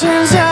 turns out